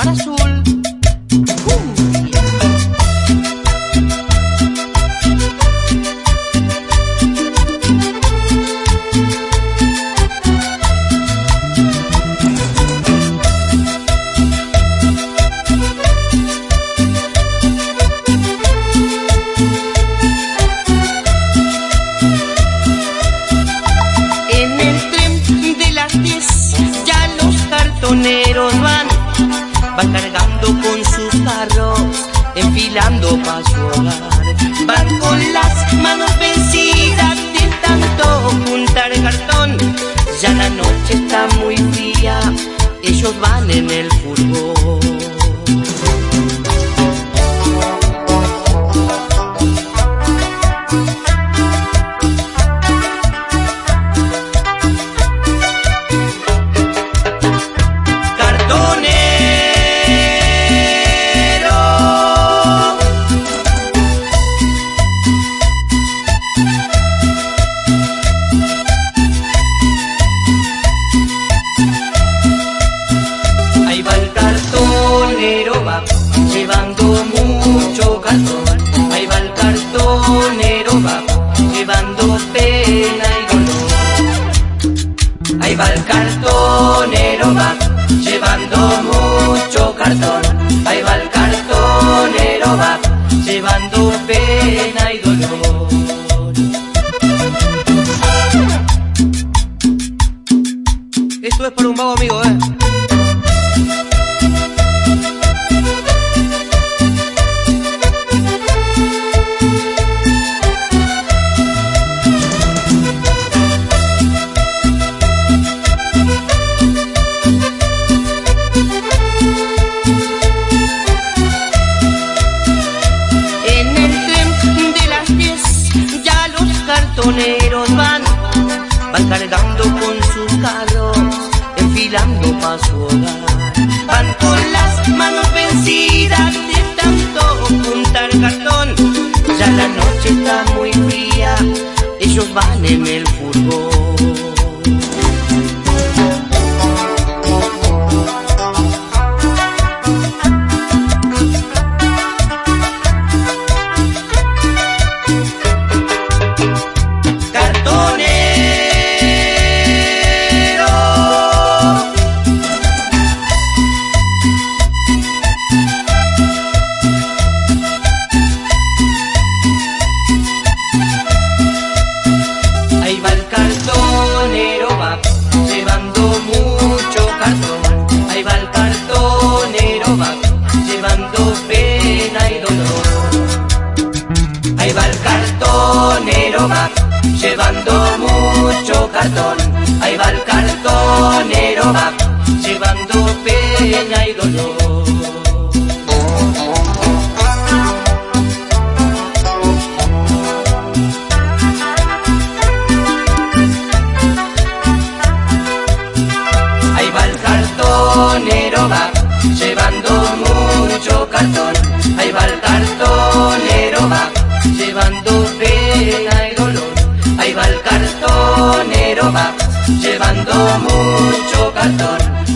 Amar Azul, enfilando pa' su hogar. Van con las manos vencidas de tanto juntar cartón. Ya la noche está muy fría, ellos van en el furgón. Va llevando pena y dolor. Ahí va el cartonero, va llevando mucho cartón. Ahí va el cartonero, va llevando cartoneros van, van cargando con sus carros, enfilando pa' su hogar. Van con las manos vencidas de tanto juntar cartón. Ya la noche está muy fría, ellos van en el furgón. Ahí va el cartonero, va llevando mucho cartón. Ahí va el cartonero, va llevando pena y dolor. Ahí va el cartonero, va llevando mucho cartón. Ahí va el cartonero, va Ahí va el cartonero, va llevando mucho cartón.